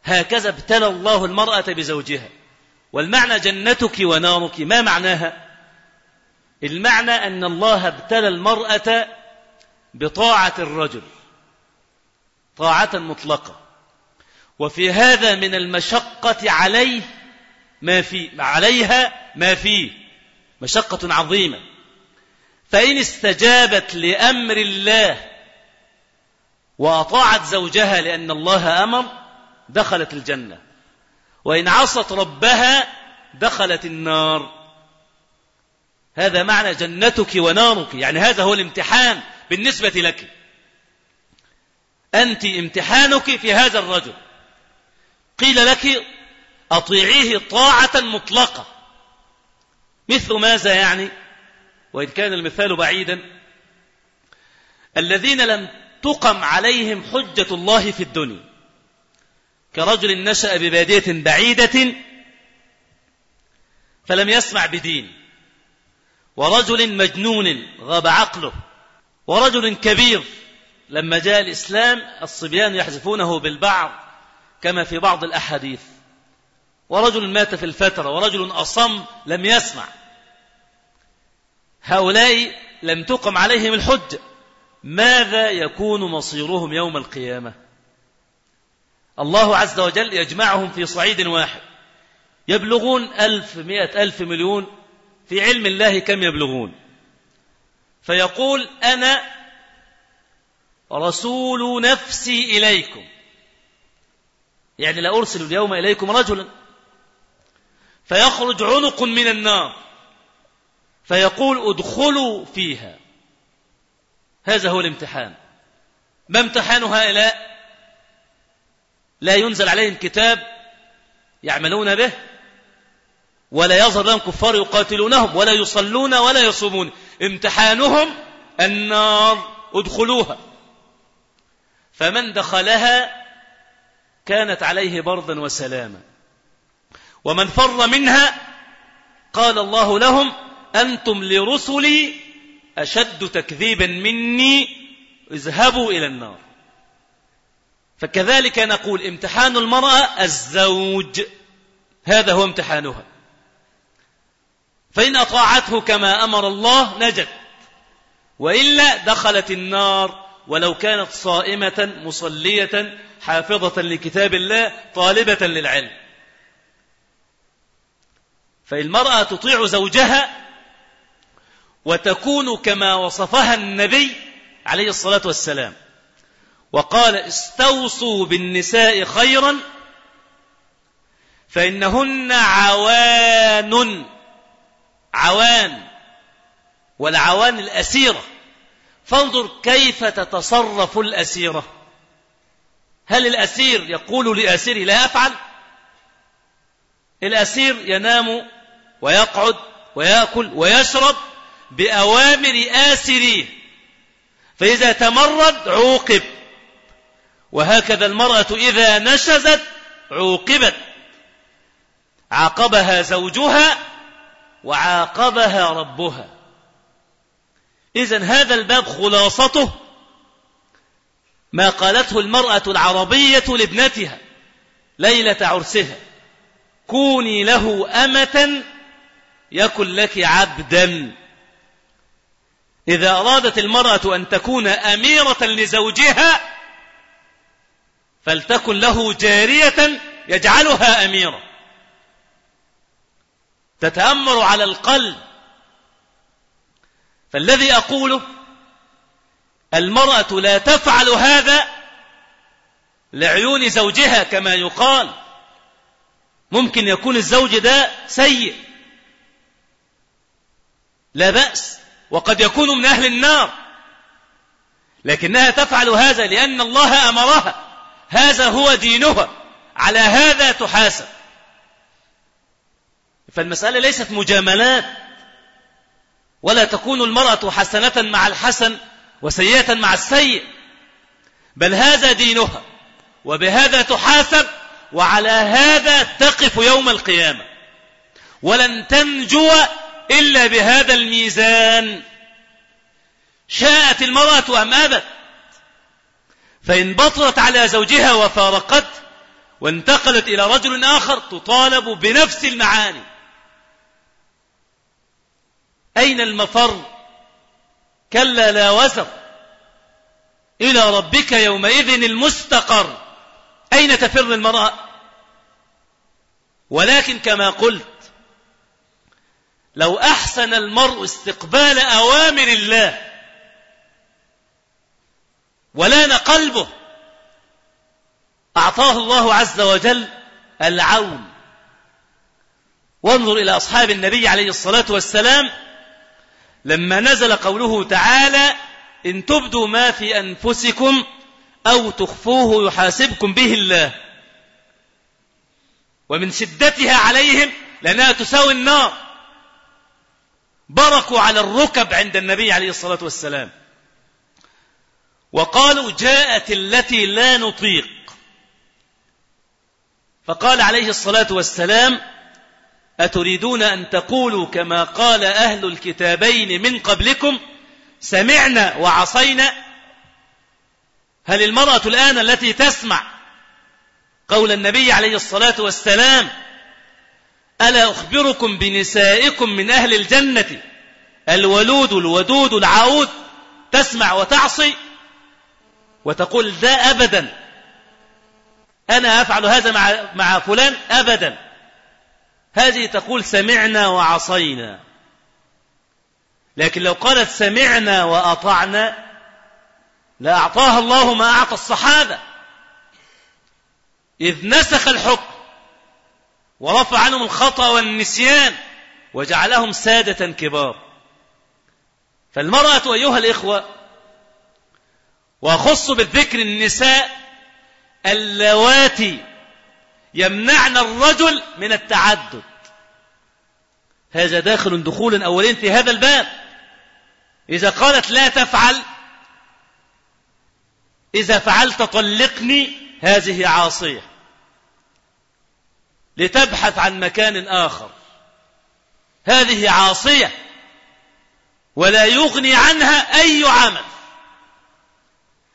[SPEAKER 1] هكذا ابتلى الله المرأة بزوجها. والمعنى جنتك ونارك ما معناها؟ المعنى أن الله ابتلى المرأة بطاعة الرجل. طاعة مطلقة. وفي هذا من المشقة عليه ما في عليها ما فيه. مشقة عظيمة. فإن استجابت لأمر الله وأطاعت زوجها لأن الله أمر دخلت الجنة. وإن عصت ربها دخلت النار. هذا معنى جنتك ونارك. يعني هذا هو الامتحان بالنسبة لك. أنت امتحانك في هذا الرجل. قيل لك أطيعيه طاعة مطلقة. مثل ماذا يعني؟ وإن كان المثال بعيدا. الذين لم تقم عليهم حجة الله في الدنيا. كرجل نشأ ببادية بعيدة فلم يسمع بدين. ورجل مجنون غاب عقله. ورجل كبير لما جاء الإسلام الصبيان يحذفونه بالبعض كما في بعض الأحاديث. ورجل مات في الفترة ورجل أصم لم يسمع. هؤلاء لم تقم عليهم الحجة ماذا يكون مصيرهم يوم القيامة؟ الله عز وجل يجمعهم في صعيد واحد. يبلغون ألف مئة ألف مليون في علم الله كم يبلغون. فيقول أنا رسول نفسي إليكم. يعني لا أرسل اليوم إليكم رجلا. فيخرج عنق من النار. فيقول ادخلوا فيها. هذا هو الامتحان. ما امتحان هؤلاء؟ لا ينزل عليهم كتاب يعملون به ولا يظهر لهم كفار يقاتلونهم ولا يصلون ولا يصومون. امتحانهم النار ادخلوها. فمن دخلها كانت عليه بردا وسلاما. ومن فر منها قال الله لهم أنتم لرسلي أشد تكذيبا مني اذهبوا إلى النار. فكذلك نقول امتحان المرأة الزوج هذا هو امتحانها. فإن أطاعته كما أمر الله نجت. وإلا دخلت النار ولو كانت صائمة مصلية حافظة لكتاب الله طالبة للعلم. فالمرأة تطيع زوجها وتكون كما وصفها النبي عليه الصلاة والسلام. وقال استوصوا بالنساء خيرا فإنهن عوان عوان والعوان الأسيرة. فانظر كيف تتصرف الأسيرة. هل الأسير يقول لأسيره لا أفعل الأسير ينام ويقعد ويأكل ويشرب بأوامر آسريه فإذا تمرد عوقب. وهكذا المرأة إذا نشزت عوقبت. عاقبها زوجها وعاقبها ربها. إذا هذا الباب خلاصته ما قالته المرأة العربية لابنتها ليلة عرسها. كوني له أمة يكن لك عبدا. إذا أرادت المرأة أن تكون أميرة لزوجها فلتكن له جارية يجعلها أميرة. تتأمر على القلب فالذي أقوله المرأة لا تفعل هذا لعيون زوجها كما يقال. ممكن يكون الزوج ده سيء. لا بأس. وقد يكون من أهل النار. لكنها تفعل هذا لأن الله أمرها. هذا هو دينها. على هذا تحاسب. فالمسألة ليست مجاملات. ولا تكون المرأة حسنة مع الحسن وسيئة مع السيء. بل هذا دينها وبهذا تحاسب وعلى هذا تقف يوم القيامة. ولن تنجو إلا بهذا الميزان. شاءت المرأة أم أبت؟ فإن بطرت على زوجها وفارقت وانتقلت إلى رجل آخر تطالب بنفس المعاني. أين المفر؟ كلا لا وزر. إلى ربك يومئذ المستقر. أين تفر المرأة؟ ولكن كما قلت لو أحسن المرء استقبال أوامر الله ولان قلبه أعطاه الله عز وجل العون. وانظر إلى أصحاب النبي عليه الصلاة والسلام لما نزل قوله تعالى إن تبدوا ما في أنفسكم أو تخفوه يحاسبكم به الله. ومن شدتها عليهم لأنها تساوي النار. بركوا على الركب عند النبي عليه الصلاة والسلام. وقالوا جاءت التي لا نطيق. فقال عليه الصلاة والسلام أتريدون أن تقولوا كما قال أهل الكتابين من قبلكم؟ سمعنا وعصينا. هل المرأة الآن التي تسمع قول النبي عليه الصلاة والسلام ألا أخبركم بنسائكم من أهل الجنة الولود الودود العود تسمع وتعصي؟ وتقول ذا أبدا. أنا أفعل هذا مع, مع فلان أبدا. هذه تقول سمعنا وعصينا. لكن لو قالت سمعنا وأطعنا لأعطاها الله ما أعطى الصحابة. إذ نسخ الحكم ورفع عنهم الخطأ والنسيان وجعلهم سادة كبار. فالمرأة أيها الإخوة وأخص بالذكر النساء اللواتي يمنعن الرجل من التعدد. هذا داخل دخولا أولين في هذا الباب. إذا قالت لا تفعل إذا فعلت طلقني هذه عاصية. لتبحث عن مكان آخر. هذه عاصية ولا يغني عنها أي عمل.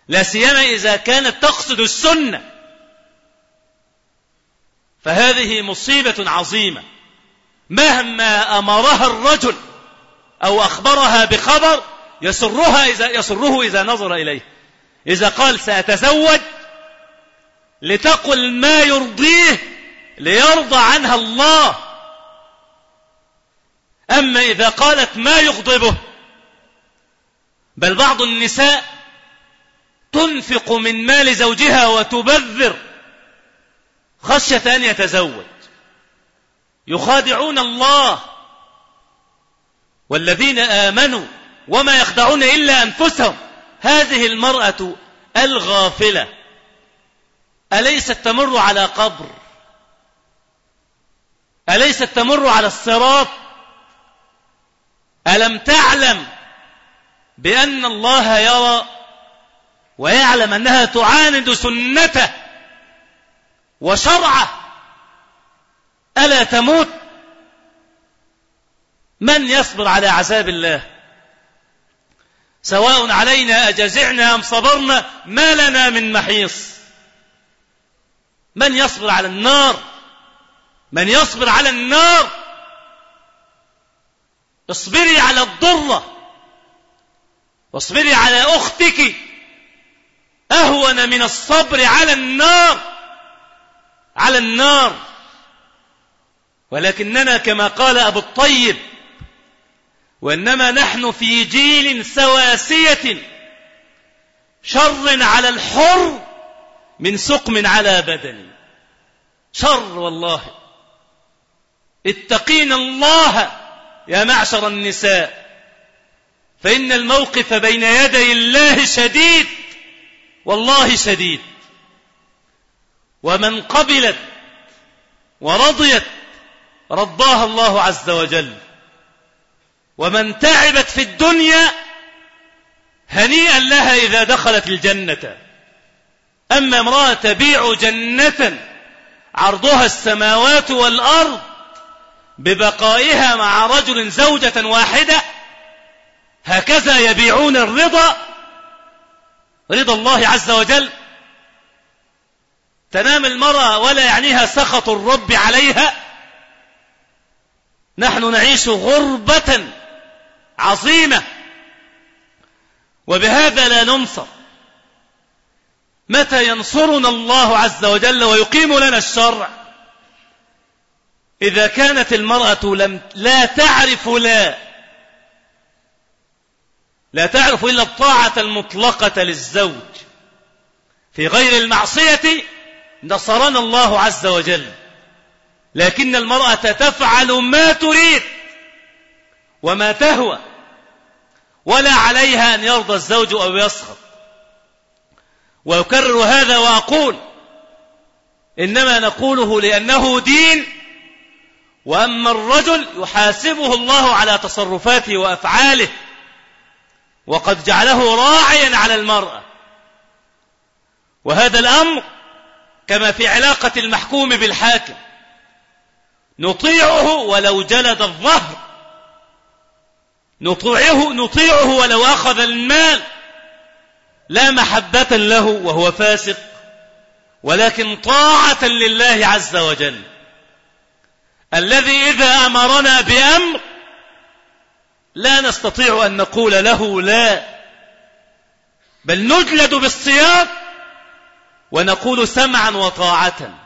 [SPEAKER 1] لا سيما إذا كانت تقصد السنة. فهذه مصيبة عظيمة. مهما أمرها الرجل أو أخبرها بخبر يسرها إذا يسره إذا نظر إليه. إذا قال سأتزوج لتقل ما يرضيه ليرضى عنها الله. أما إذا قالت ما يغضبه بل بعض النساء تنفق من مال زوجها وتبذر خشية أن يتزوج. يخادعون الله والذين آمنوا وما يخدعون إلا أنفسهم. هذه المرأة الغافلة. أليست تمر على قبر؟ أليست تمر على الصراط؟ ألم تعلم بأن الله يرى ويعلم أنها تعاند سنته وشرعه ألا تموت؟ من يصبر على عذاب الله؟ سواء علينا أجزعنا أم صبرنا ما لنا من محيص. من يصبر على النار؟ من يصبر على النار؟ اصبري على الضرة. واصبري على أختك. أهون من الصبر على النار. على النار. ولكننا كما قال أبو الطيب وإنما نحن في جيل سواسية شر على الحر من سقم على بدن. شر والله. اتقين الله يا معشر النساء فإن الموقف بين يدي الله شديد والله شديد. ومن قبلت ورضيت رضاها الله عز وجل. ومن تعبت في الدنيا هنيئا لها إذا دخلت الجنة. أما امرأة تبيع جنة عرضها السماوات والأرض ببقائها مع رجل زوجة واحدة هكذا يبيعون الرضا. رضا الله عز وجل. تنام المرأة ولا يعنيها سخط الرب عليها نحن نعيش غربة عظيمة. وبهذا لا ننصر. متى ينصرنا الله عز وجل ويقيم لنا الشرع؟ إذا كانت المرأة لم لا تعرف لا لا تعرف إلا الطاعة المطلقة للزوج. في غير المعصية نصرنا الله عز وجل. لكن المرأة تفعل ما تريد وما تهوى ولا عليها أن يرضى الزوج أو يسخط وأكرر هذا وأقول إنما نقوله لأنه دين وأما الرجل يحاسبه الله على تصرفاته وأفعاله وقد جعله راعيا على المرأة. وهذا الأمر كما في علاقة المحكوم بالحاكم. نطيعه ولو جلد الظهر. نطيعه نطيعه ولو أخذ المال. لا محبة له وهو فاسق ولكن طاعة لله عز وجل. الذي إذا أمرنا بأمر لا نستطيع أن نقول له لا بل نجلد بالصيام ونقول سمعا وطاعة.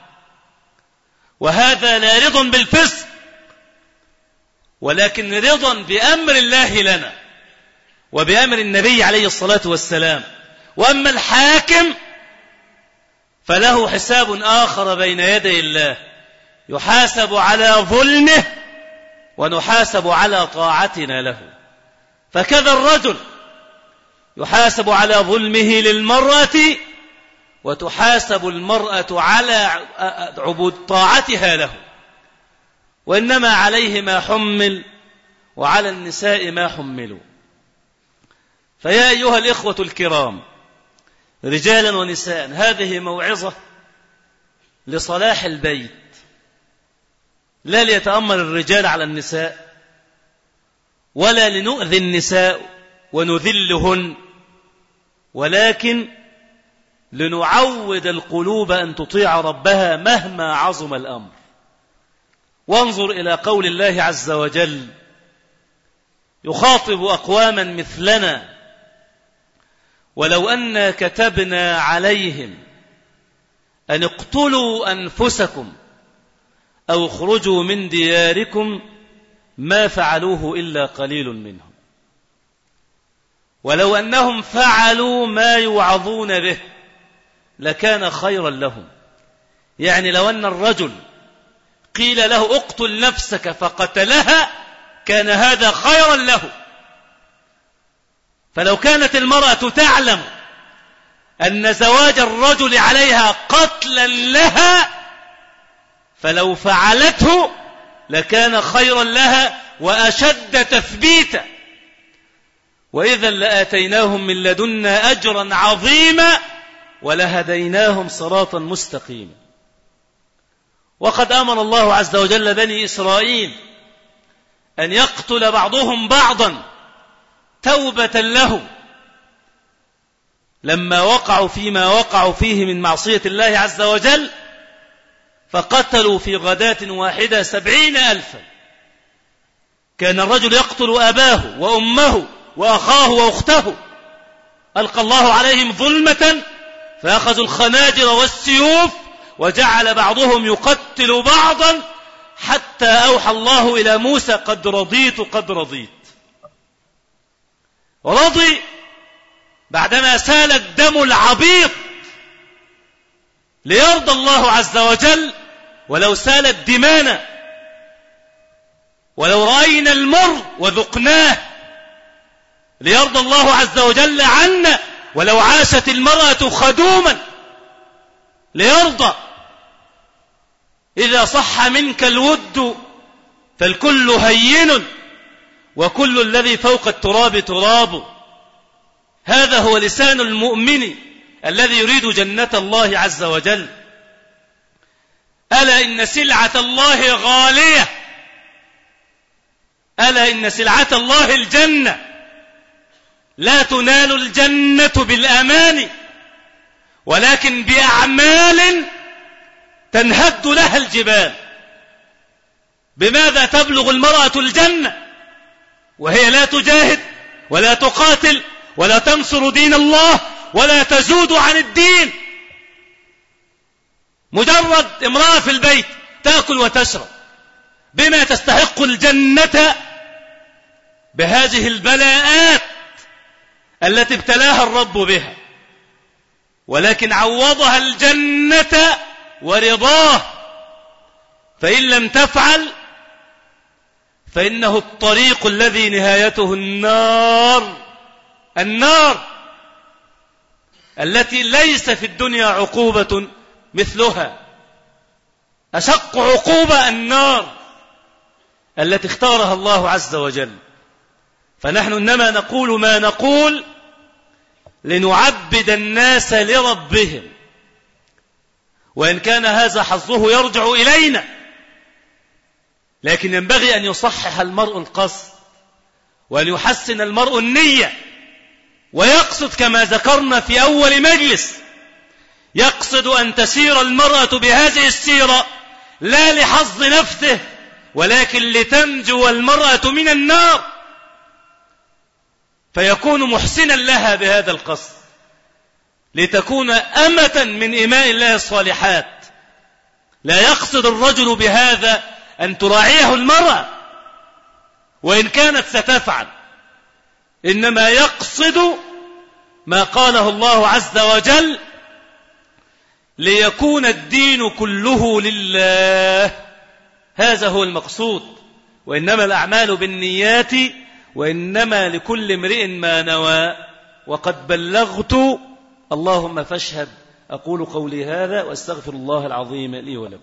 [SPEAKER 1] وهذا لا رضا بالفسق ولكن رضا بأمر الله لنا وبأمر النبي عليه الصلاة والسلام. وأما الحاكم فله حساب آخر بين يدي الله يحاسب على ظلمه ونحاسب على طاعتنا له. فكذا الرجل يحاسب على ظلمه للمرأة وتحاسب المرأة على عبود طاعتها له. وإنما عليه ما حمل وعلى النساء ما حملوا. فيا أيها الإخوة الكرام رجالا ونساء هذه موعظة لصلاح البيت. لا ليتأمر الرجال على النساء ولا لنؤذي النساء ونذلهن ولكن لنعود القلوب أن تطيع ربها مهما عظم الأمر. وانظر إلى قول الله عز وجل يخاطب أقواما مثلنا ولو أنا كتبنا عليهم أن اقتلوا أنفسكم أو اخرجوا من دياركم ما فعلوه إلا قليل منهم. ولو أنهم فعلوا ما يوعظون به لكان خيرا لهم. يعني لو أن الرجل قيل له اقتل نفسك فقتلها كان هذا خيرا له. فلو كانت المرأة تعلم أن زواج الرجل عليها قتلا لها فلو فعلته لكان خيرا لها وأشد تثبيتا وإذا لآتيناهم من لدنا أجرا عظيما ولهديناهم صراطا مستقيما. وقد أمر الله عز وجل بني إسرائيل أن يقتل بعضهم بعضا توبة له لما وقعوا فيما وقعوا فيه من معصية الله عز وجل فقتلوا في غداة واحدة سبعين ألفا. كان الرجل يقتل أباه وأمه وأخاه وأخته. ألقى الله عليهم ظلمة فأخذوا الخناجر والسيوف وجعل بعضهم يقتل بعضا حتى أوحى الله إلى موسى قد رضيت قد رضيت. رضي بعدما سال الدم العبيط ليرضى الله عز وجل ولو سالت دمانا ولو رأينا المر وذقناه ليرضى الله عز وجل عنا ولو عاشت المرأة خدوما ليرضى. إذا صح منك الود فالكل هين وكل الذي فوق التراب تراب. هذا هو لسان المؤمن الذي يريد جنة الله عز وجل. ألا إن سلعة الله غالية. ألا إن سلعة الله الجنة. لا تنال الجنة بالأمان ولكن بأعمال تنهد لها الجبال. بماذا تبلغ المرأة الجنة؟ وهي لا تجاهد ولا تقاتل ولا تنصر دين الله ولا تزود عن الدين. مجرد امرأة في البيت تأكل وتشرب بما تستحق الجنة بهذه البلاءات التي ابتلاها الرب بها. ولكن عوضها الجنة ورضاه. فإن لم تفعل فإنه الطريق الذي نهايته النار. النار التي ليس في الدنيا عقوبة مثلها. أشق عقوبة النار التي اختارها الله عز وجل. فنحن إنما نقول ما نقول لنعبد الناس لربهم. وإن كان هذا حظه يرجع إلينا. لكن ينبغي أن يصحح المرء القصد وأن يحسن المرء النية. ويقصد كما ذكرنا في أول مجلس يقصد أن تسير المرأة بهذه السيرة لا لحظ نفسه ولكن لتنجو المرأة من النار. فيكون محسنا لها بهذا القصد. لتكون أمة من إماء الله الصالحات. لا يقصد الرجل بهذا أن تراعيه المرأة. وإن كانت ستفعل. إنما يقصد ما قاله الله عز وجل ليكون الدين كله لله. هذا هو المقصود. وإنما الأعمال بالنيات وإنما لكل امرئ ما نوى. وقد بلغت اللهم فاشهد أقول قولي هذا وأستغفر الله العظيم لي ولكم.